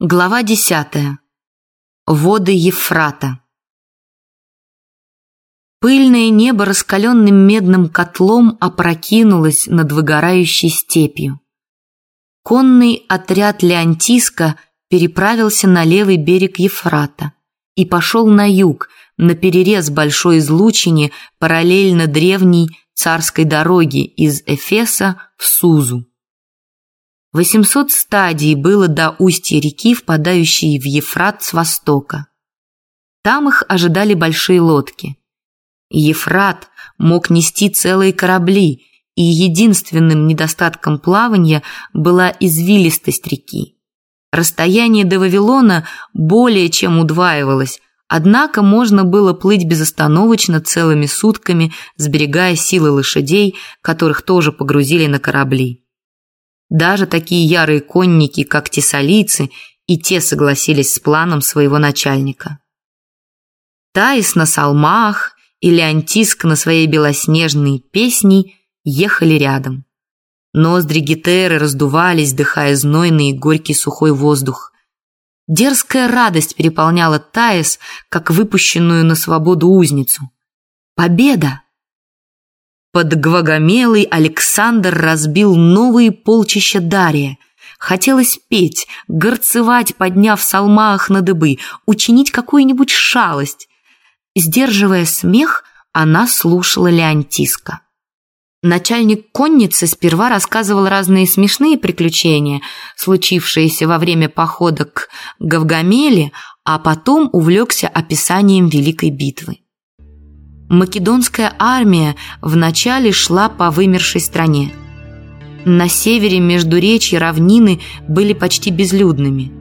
Глава десятая. Воды Ефрата. Пыльное небо раскаленным медным котлом опрокинулось над выгорающей степью. Конный отряд Леонтиска переправился на левый берег Ефрата и пошел на юг, на перерез большой излучине параллельно древней царской дороге из Эфеса в Сузу. 800 стадий было до устья реки, впадающей в Ефрат с востока. Там их ожидали большие лодки. Ефрат мог нести целые корабли, и единственным недостатком плавания была извилистость реки. Расстояние до Вавилона более чем удваивалось, однако можно было плыть безостановочно целыми сутками, сберегая силы лошадей, которых тоже погрузили на корабли. Даже такие ярые конники, как тессалийцы, и те согласились с планом своего начальника. Таис на салмах и Леонтиск на своей белоснежной песни ехали рядом. Ноздри Гетеры раздувались, дыхая знойный и горький сухой воздух. Дерзкая радость переполняла Таис, как выпущенную на свободу узницу. Победа! Под Гвагомелой Александр разбил новые полчища Дария. Хотелось петь, горцевать, подняв салмах на дыбы, учинить какую-нибудь шалость. Сдерживая смех, она слушала Леонтиска. Начальник конницы сперва рассказывал разные смешные приключения, случившиеся во время похода к Гавгамеле, а потом увлекся описанием Великой битвы. Македонская армия вначале шла по вымершей стране. На севере междуречья равнины были почти безлюдными.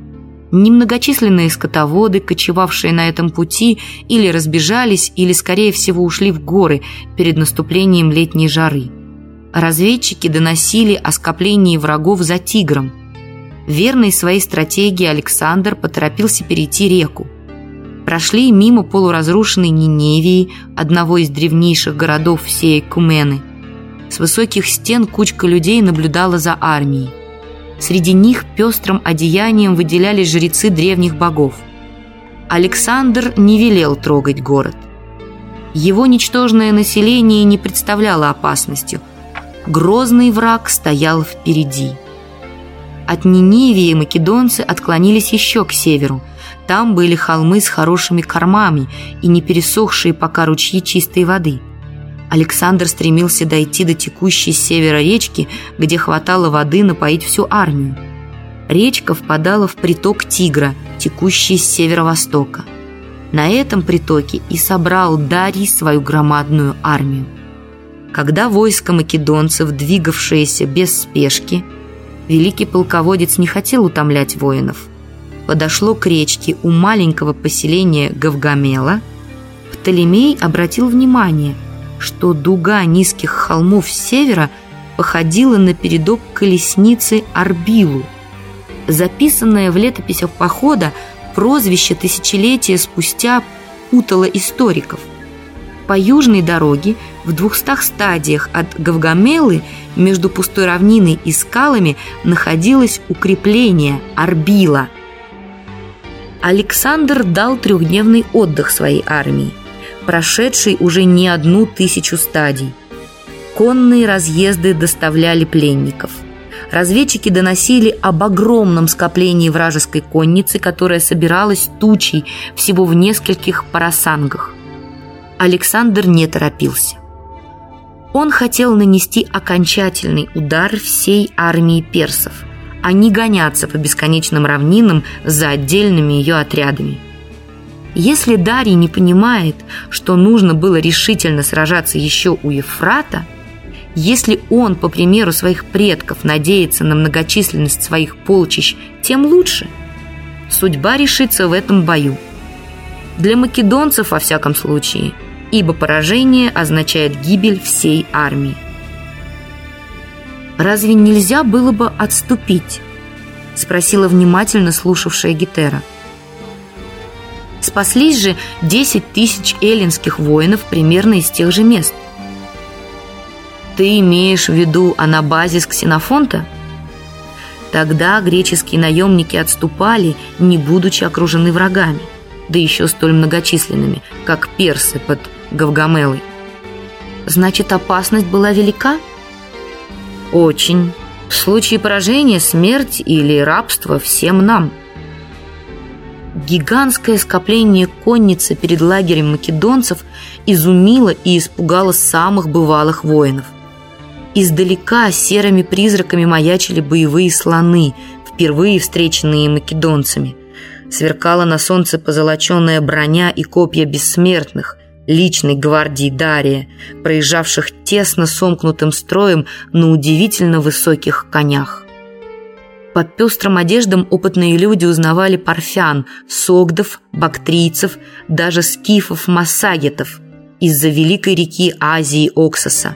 Немногочисленные скотоводы, кочевавшие на этом пути, или разбежались, или, скорее всего, ушли в горы перед наступлением летней жары. Разведчики доносили о скоплении врагов за Тигром. Верный своей стратегии Александр поторопился перейти реку прошли мимо полуразрушенной Ниневии, одного из древнейших городов всей Кумены. С высоких стен кучка людей наблюдала за армией. Среди них пестрым одеянием выделялись жрецы древних богов. Александр не велел трогать город. Его ничтожное население не представляло опасностью. Грозный враг стоял впереди. От Ниневии македонцы отклонились еще к северу – там были холмы с хорошими кормами и не пересохшие пока ручьи чистой воды. Александр стремился дойти до текущей с севера речки, где хватало воды напоить всю армию. Речка впадала в приток Тигра, текущий с северо-востока. На этом притоке и собрал Дарий свою громадную армию. Когда войско македонцев, двигавшееся без спешки, великий полководец не хотел утомлять воинов – подошло к речке у маленького поселения Гавгамела, Птолемей обратил внимание, что дуга низких холмов севера походила на передок колесницы Арбилу. Записанное в летописях похода прозвище тысячелетия спустя путало историков. По южной дороге в двухстах стадиях от Гавгамелы между пустой равниной и скалами находилось укрепление Арбила – Александр дал трехдневный отдых своей армии, прошедшей уже не одну тысячу стадий. Конные разъезды доставляли пленников. Разведчики доносили об огромном скоплении вражеской конницы, которая собиралась тучей всего в нескольких парасангах. Александр не торопился. Он хотел нанести окончательный удар всей армии персов – а не гоняться по бесконечным равнинам за отдельными ее отрядами. Если Дарий не понимает, что нужно было решительно сражаться еще у Ефрата, если он, по примеру своих предков, надеется на многочисленность своих полчищ, тем лучше. Судьба решится в этом бою. Для македонцев, во всяком случае, ибо поражение означает гибель всей армии. «Разве нельзя было бы отступить?» — спросила внимательно слушавшая Гетера. Спаслись же 10 тысяч эллинских воинов примерно из тех же мест. Ты имеешь в виду анабазис Ксенофонта? Тогда греческие наемники отступали, не будучи окружены врагами, да еще столь многочисленными, как персы под Гавгамелой. Значит, опасность была велика? Очень. В случае поражения смерть или рабство всем нам. Гигантское скопление конницы перед лагерем македонцев изумило и испугало самых бывалых воинов. Издалека серыми призраками маячили боевые слоны, впервые встреченные македонцами. Сверкала на солнце позолоченная броня и копья бессмертных, личной гвардии Дария, проезжавших тесно сомкнутым строем на удивительно высоких конях. По пестрым одеждам опытные люди узнавали парфян, согдов, бактрийцев, даже скифов-массагетов из-за великой реки Азии Оксоса.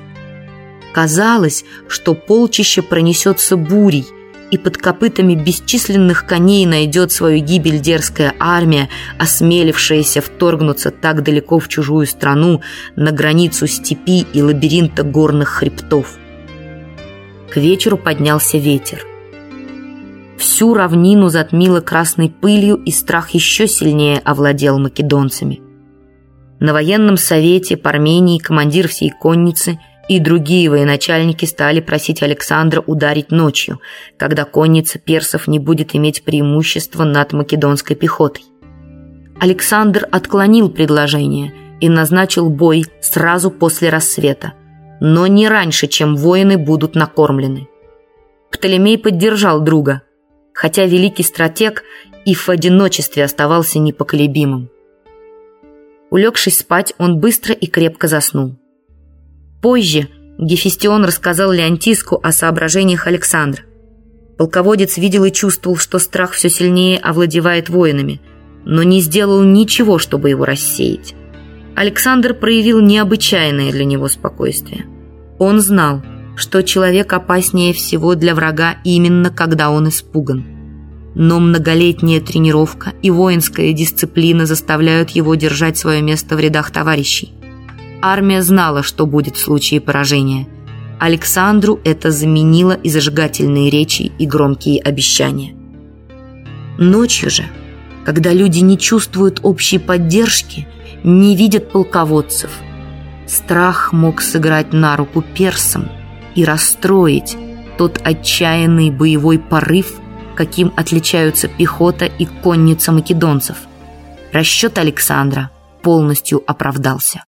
Казалось, что полчище пронесется бурей, и под копытами бесчисленных коней найдет свою гибель дерзкая армия, осмелившаяся вторгнуться так далеко в чужую страну, на границу степи и лабиринта горных хребтов. К вечеру поднялся ветер. Всю равнину затмило красной пылью, и страх еще сильнее овладел македонцами. На военном совете Пармении командир всей конницы – и другие военачальники стали просить Александра ударить ночью, когда конница персов не будет иметь преимущества над македонской пехотой. Александр отклонил предложение и назначил бой сразу после рассвета, но не раньше, чем воины будут накормлены. Птолемей поддержал друга, хотя великий стратег и в одиночестве оставался непоколебимым. Улегшись спать, он быстро и крепко заснул. Позже Гефестион рассказал Леонтиску о соображениях Александра. Полководец видел и чувствовал, что страх все сильнее овладевает воинами, но не сделал ничего, чтобы его рассеять. Александр проявил необычайное для него спокойствие. Он знал, что человек опаснее всего для врага именно когда он испуган. Но многолетняя тренировка и воинская дисциплина заставляют его держать свое место в рядах товарищей. Армия знала, что будет в случае поражения. Александру это заменило и зажигательные речи, и громкие обещания. Ночью же, когда люди не чувствуют общей поддержки, не видят полководцев, страх мог сыграть на руку персам и расстроить тот отчаянный боевой порыв, каким отличаются пехота и конница македонцев. Расчет Александра полностью оправдался.